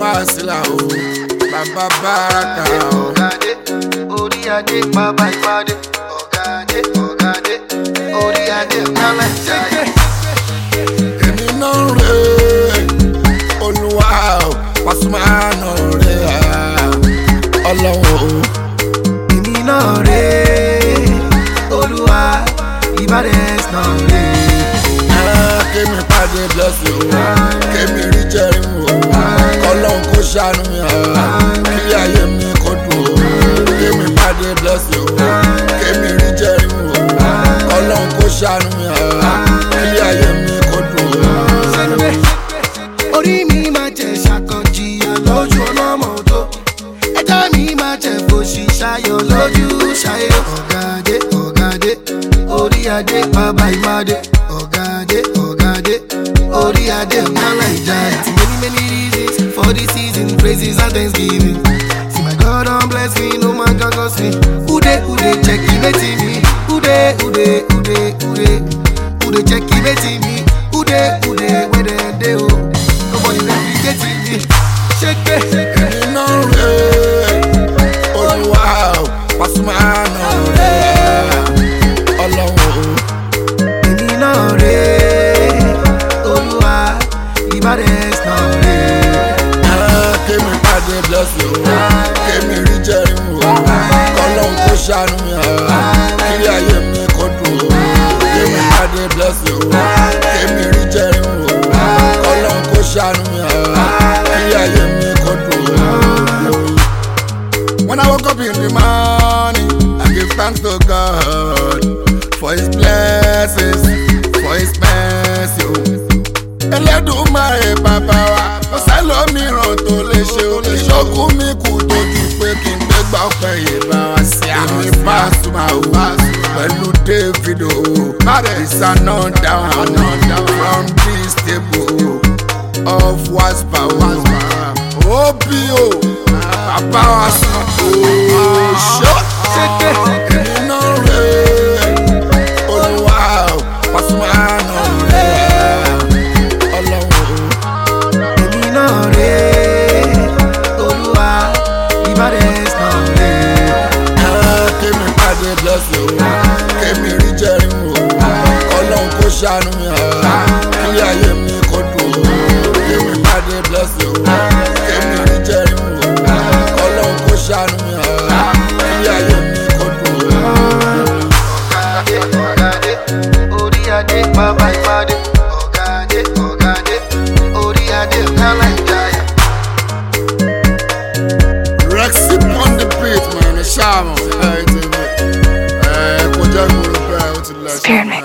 wàásìlà o bàbá bàràkà o. ọ̀gá dé orí adé bàbá ìpàdé ọ̀gá dé ọ̀gá dé orí adé kálẹ̀ jáde. èmi náà ń re olúwa o Pasuma náà ah, ọlọ́wọ́ èmi náà re olúwa ìbádẹ́sì náà re. Ah, kémi pàdé blessing o kémi rí jẹ́rìí ṣàánú mi hàn kí ayé mi kò dùn ó kémi pàdé bless you kémi rí jẹ́rìí mi ò ọlọ́run kò ṣàánú mi hàn kí ayé mi kò dùn ó. orí mi máa jẹ ṣàkànjìyà lójú ọlọ́mọ tó ẹja mi máa jẹ fòṣì ṣayọ lójú ṣayọ ọ̀gádé ọ̀gádé orí adé bàbá ìmàdé ọ̀gádé ọ̀gádé orí adé. thanksgiving. See my God don't bless me, no man can curse me. Ude, ude, check it out me. Ude, ude, ude, ude. Ude, check it out me. Ude, ude, where they they oh. Nobody can get in me. Check it. Oh. Èmi náà rẹ̀ Olúwa Pasuma náà rẹ̀ Ọlọ́run. Èmi náà rẹ̀ Olúwa bus lò kémi rí jẹ́rìí wò ó kó ṣàánú mi àrà kílí ayé mi kó dùn ó kémi adé bless lò kémi rí jẹ́rìí wò ó kó ṣàánú mi àrà kílí ayé mi kó dùn ó. When I woke up in the morning, I give thanks to God for His blessings. Ẹlẹ́dùmarè bàbá wa kò sẹ́lòmíràn tó lè ṣe o lè ṣókú mi kù tó ju pé kí n gbé gbà ọpẹ́ yìí bá wa sí àwọn èmi Pasuma o pẹ̀lú David o ìsà dáhùn from this table of waspa o obi o ah. bàbá wa sùn o ah. ṣó. Jah me yeah, me control. bless you. Rexy on the beat, man.